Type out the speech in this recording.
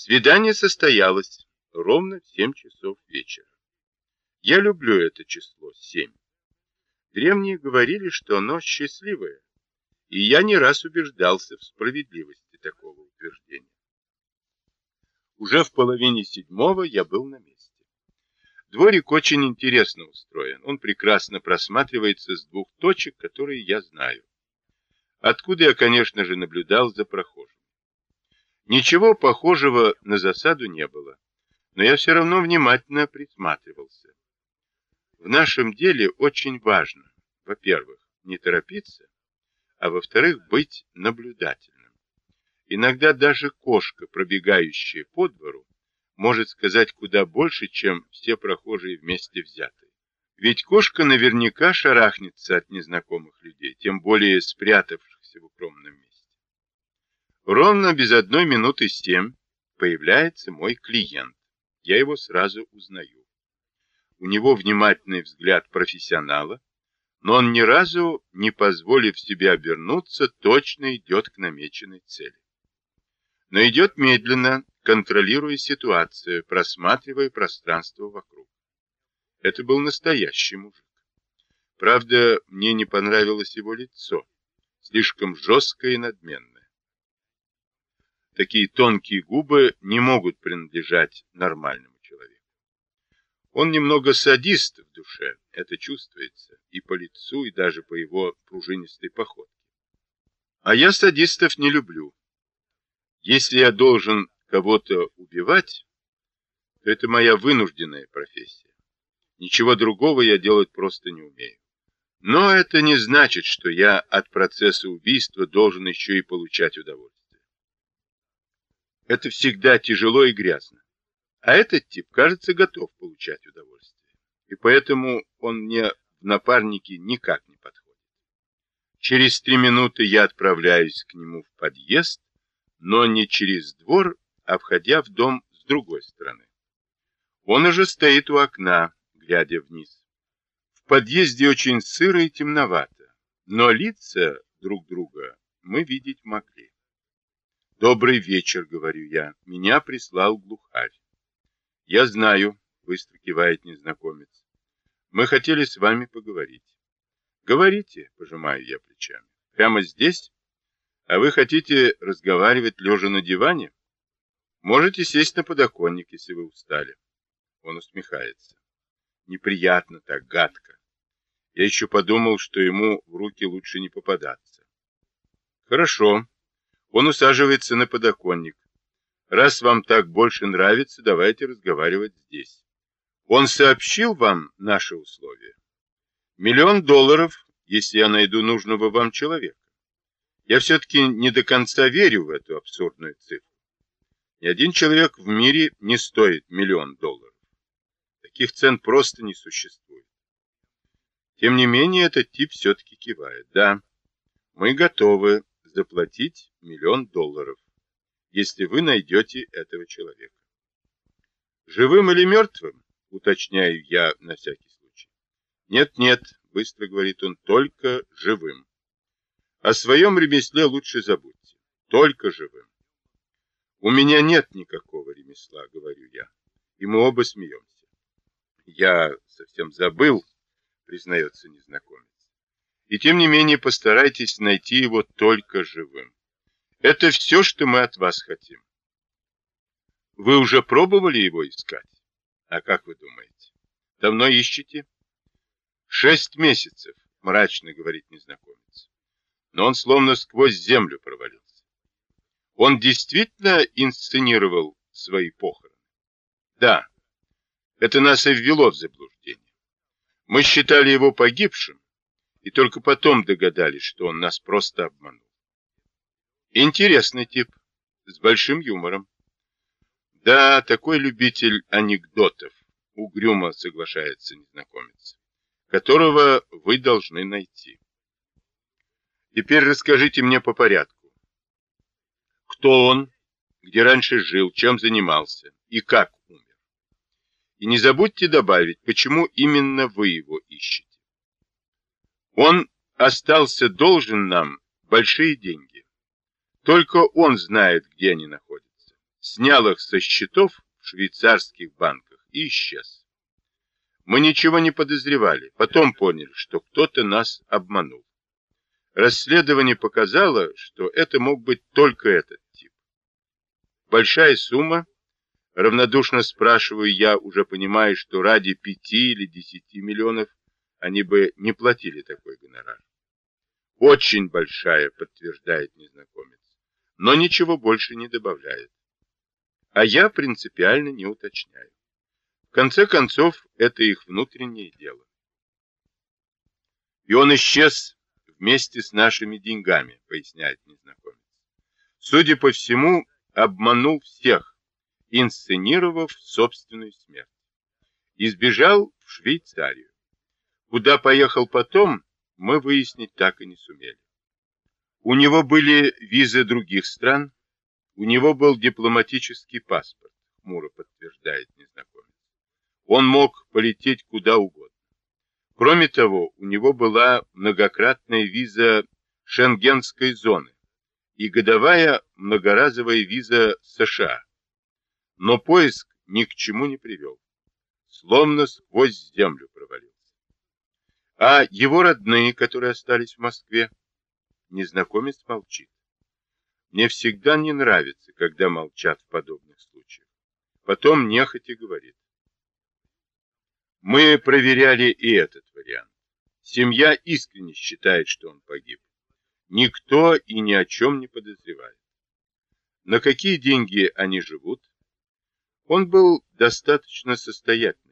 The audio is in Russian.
Свидание состоялось ровно в 7 часов вечера. Я люблю это число 7. Древние говорили, что оно счастливое, и я не раз убеждался в справедливости такого утверждения. Уже в половине седьмого я был на месте. Дворик очень интересно устроен. Он прекрасно просматривается с двух точек, которые я знаю. Откуда я, конечно же, наблюдал за прохожим. Ничего похожего на засаду не было, но я все равно внимательно присматривался. В нашем деле очень важно, во-первых, не торопиться, а во-вторых, быть наблюдательным. Иногда даже кошка, пробегающая по двору, может сказать куда больше, чем все прохожие вместе взятые. Ведь кошка наверняка шарахнется от незнакомых людей, тем более спрятавшихся в укромном месте. Ровно без одной минуты семь появляется мой клиент. Я его сразу узнаю. У него внимательный взгляд профессионала, но он ни разу, не позволив себе обернуться, точно идет к намеченной цели. Но идет медленно, контролируя ситуацию, просматривая пространство вокруг. Это был настоящий мужик. Правда, мне не понравилось его лицо, слишком жесткое и надменное. Такие тонкие губы не могут принадлежать нормальному человеку. Он немного садист в душе, это чувствуется и по лицу, и даже по его пружинистой походке. А я садистов не люблю. Если я должен кого-то убивать, то это моя вынужденная профессия. Ничего другого я делать просто не умею. Но это не значит, что я от процесса убийства должен еще и получать удовольствие. Это всегда тяжело и грязно. А этот тип, кажется, готов получать удовольствие. И поэтому он мне в напарнике никак не подходит. Через три минуты я отправляюсь к нему в подъезд, но не через двор, а входя в дом с другой стороны. Он уже стоит у окна, глядя вниз. В подъезде очень сыро и темновато, но лица друг друга мы видеть могли. «Добрый вечер», — говорю я. «Меня прислал глухарь». «Я знаю», — быстро кивает незнакомец. «Мы хотели с вами поговорить». «Говорите», — пожимаю я плечами. «Прямо здесь? А вы хотите разговаривать лежа на диване? Можете сесть на подоконник, если вы устали». Он усмехается. Неприятно так, гадко. Я еще подумал, что ему в руки лучше не попадаться. «Хорошо», он усаживается на подоконник. Раз вам так больше нравится, давайте разговаривать здесь. Он сообщил вам наши условия. Миллион долларов, если я найду нужного вам человека. Я все-таки не до конца верю в эту абсурдную цифру. Ни один человек в мире не стоит миллион долларов. Таких цен просто не существует. Тем не менее, этот тип все-таки кивает. Да, мы готовы заплатить миллион долларов, если вы найдете этого человека. Живым или мертвым, уточняю я на всякий случай. Нет-нет, быстро говорит он, только живым. О своем ремесле лучше забудьте, только живым. У меня нет никакого ремесла, говорю я, и мы оба смеемся. Я совсем забыл, признается незнакомец. И тем не менее постарайтесь найти его только живым. Это все, что мы от вас хотим. Вы уже пробовали его искать? А как вы думаете? Давно ищете? Шесть месяцев, мрачно говорит незнакомец. Но он словно сквозь землю провалился. Он действительно инсценировал свои похороны? Да. Это нас и ввело в заблуждение. Мы считали его погибшим, и только потом догадались, что он нас просто обманул. Интересный тип, с большим юмором. Да, такой любитель анекдотов, угрюмо соглашается незнакомец, которого вы должны найти. Теперь расскажите мне по порядку. Кто он, где раньше жил, чем занимался и как умер. И не забудьте добавить, почему именно вы его ищете. Он остался должен нам большие деньги. Только он знает, где они находятся. снял их со счетов в швейцарских банках и исчез. Мы ничего не подозревали, потом поняли, что кто-то нас обманул. Расследование показало, что это мог быть только этот тип. Большая сумма, равнодушно спрашиваю я, уже понимая, что ради пяти или десяти миллионов они бы не платили такой гонорар. Очень большая, подтверждает незнакомец, но ничего больше не добавляет. А я принципиально не уточняю. В конце концов, это их внутреннее дело. И он исчез вместе с нашими деньгами, поясняет незнакомец. Судя по всему, обманул всех, инсценировав собственную смерть. Избежал в Швейцарию. Куда поехал потом, мы выяснить так и не сумели. У него были визы других стран, у него был дипломатический паспорт, хмуро подтверждает незнакомец. Он мог полететь куда угодно. Кроме того, у него была многократная виза Шенгенской зоны и годовая многоразовая виза США. Но поиск ни к чему не привел. Словно сквозь землю. А его родные, которые остались в Москве, незнакомец молчит. Мне всегда не нравится, когда молчат в подобных случаях. Потом нехотя говорит. Мы проверяли и этот вариант. Семья искренне считает, что он погиб. Никто и ни о чем не подозревает. На какие деньги они живут? Он был достаточно состоятельным.